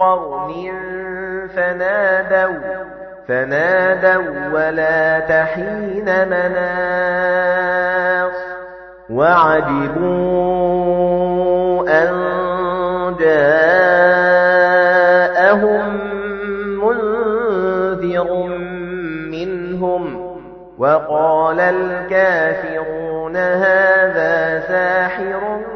قَرْنٍ فَنَادَوْا فَنَادَوْا وَلَا تَحِينَ مَنَاصٍ وَعَجِبُوا أَنْ جَاءَهُمْ مُنْذِرٌ مِنْهُمْ وَقَالَ الْكَافِرُونَ هَذَا سَاحِرٌ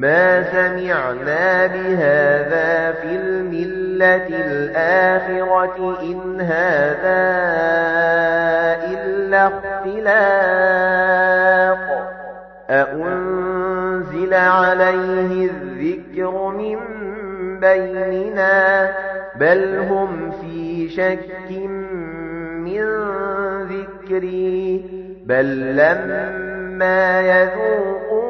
مَا سَمِعْنَا بِهَٰذَا فِي الْمِلَّةِ الْآخِرَةِ إِنْ هَٰذَا إِلَّا اخْتِلَاقٌ أَأُنزِلَ عَلَيْهِ الذِّكْرُ مِن بَيْنِنَا بَلْ هُمْ فِي شَكٍّ مِّن ذِكْرِي بَل لَّمَّا يَذُوقُوا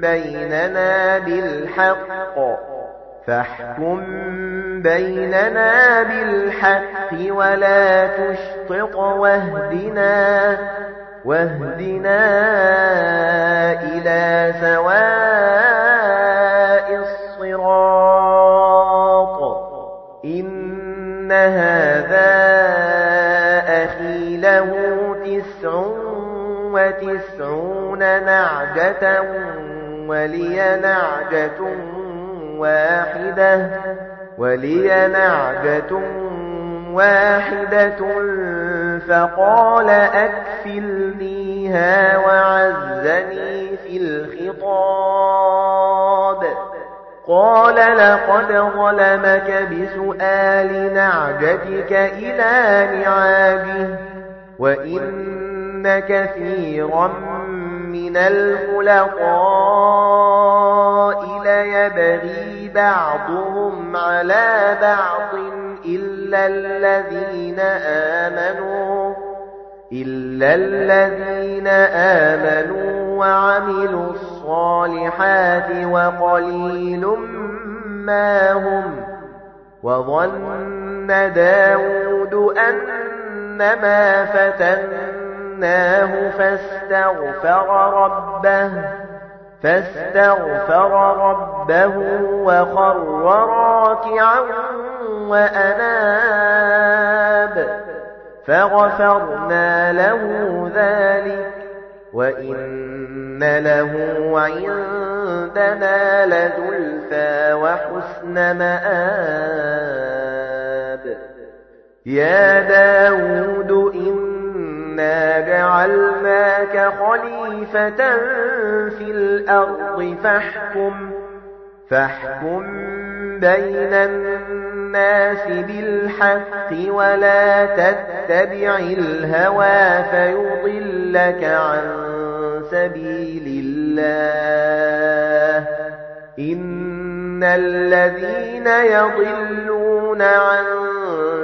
بَيْنَنَا بِالْحَقِّ فاحكم بيننا بالحق ولا تشطط واهدنا واهدنا إلى سواء الصراط إن هذا أخي له تسع وتسعون نعجة ولي نعجة واحدة ولي نعجة واحدة فقال أكفلنيها وعزني في الخطاب. قال لقد ظلمك بسؤال نعجتك إلى نعاجه وإن كثيرا من الخلقاء ليبغي بعضهم على بعض إلا الذين آمنوا إلا الذين آمنوا وعملوا الصالحات وقليل ما هم وظن داود أنما فتناه فاستغفر ربه فاستغفر ربه وخر راكعا وأناب فغفرنا له ذلك وإن له عندنا لزلفى وحسن مآب. يا داود إنا جعلناك خليفة في الأرض فاحكم فاحكم بين الناس بالحق ولا تتبع الهوى فيضلك عن سبيل الله إن الذين يضلون عن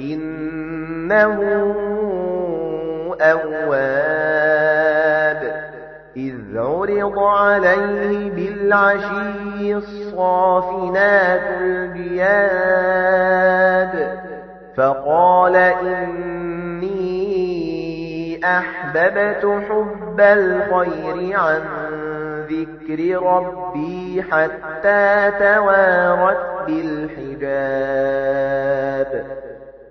إِنَّهُ أَوَّابٌ. إِذْ عُرِضَ عَلَيْهِ بِالْعَشِيِّ الصَّافِنَاتُ الْجِيَادُ. فقال إني أحببت حب الخير عن ذكر ربي حتى توارت بالحجاب.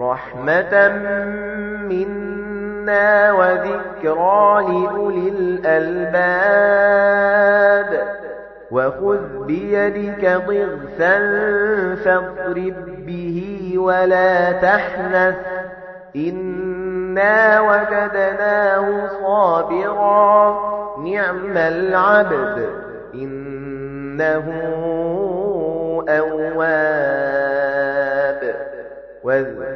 رحمة منا وذكرى لأولي الألباب وخذ بيدك ضغثا فاضرب به ولا تحنث إنا وجدناه صابرا نعم العبد إنه أواب واذكر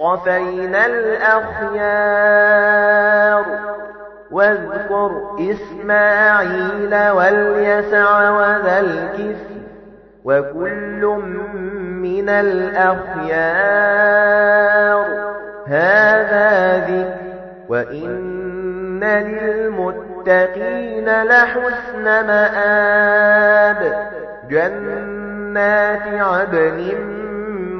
المصطفين الأخيار. واذكر إسماعيل واليسع وذا الكفر وكل من الأخيار. هذا ذكر. وإن للمتقين لحسن مآب. جنات عدن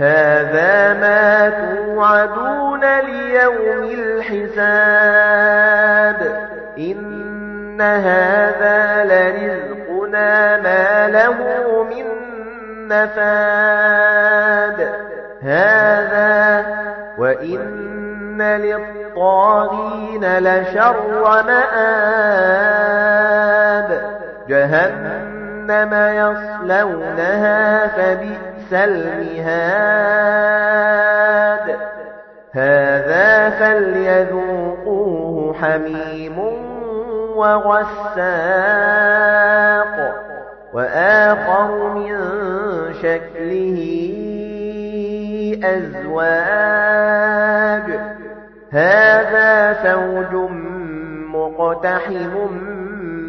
هذا ما توعدون ليوم الحساب إن هذا لرزقنا ما له من نفاد هذا وإن للطاغين لشر مآب جهنم يصلونها فبئس المهاد. هذا فليذوقوه حميم وغساق وآخر من شكله أزواج. هذا فوج مقتحم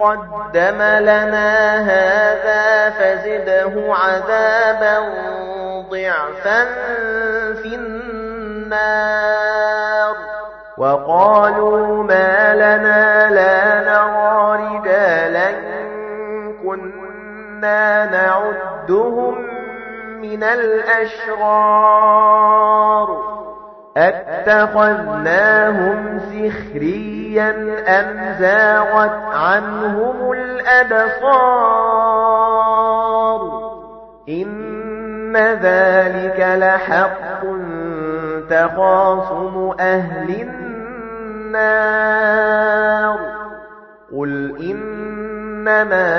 قدم لنا هذا فزده عذابا ضعفا في النار وقالوا ما لنا لا نرى رجالا كنا نعدهم من الأشرار أَتَّخَذْنَاهُمْ سِخْرِيًّا أَمْ زَاغَتْ عَنْهُمُ الْأَبْصَارُ إِنَّ ذَلِكَ لَحَقٌّ تَخَاصُمُ أَهْلِ النَّارِ قُلْ إِنَّمَا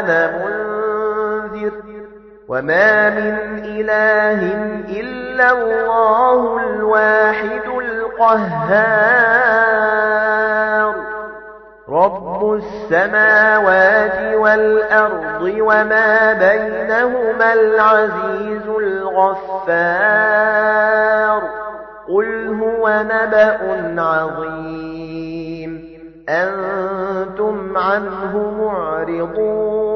أَنَا مُنذِرٌ وَمَا مِنْ إِلَٰهٍ إِلَّا اللَّهُ الْوَاحِدُ الْقَهَّارُ. رَبُّ السَّمَاوَاتِ وَالْأَرْضِ وَمَا بَيْنَهُمَا الْعَزِيزُ الْغَفَّارُ. قُلْ هُوَ نَبَأٌ عَظِيمٌ. أَنْتُمْ عَنْهُ مُعْرِضُونَ.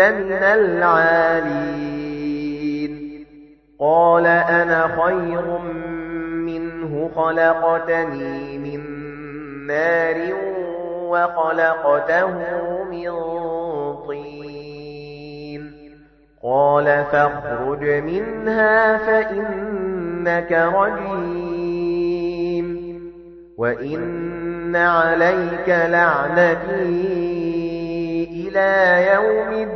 مِنَ الْعَالِينَ. قَالَ أَنَا خَيْرٌ مِنْهُ خَلَقْتَنِي مِنْ نَارٍ وَخَلَقْتَهُ مِنْ طِينٍ. قَالَ فَاخْرُجْ مِنْهَا فَإِنَّكَ رَجِيمٌ. وَإِنَّ عَلَيْكَ لَعْنَتِي إِلَى يَوْمِ الدِّينِ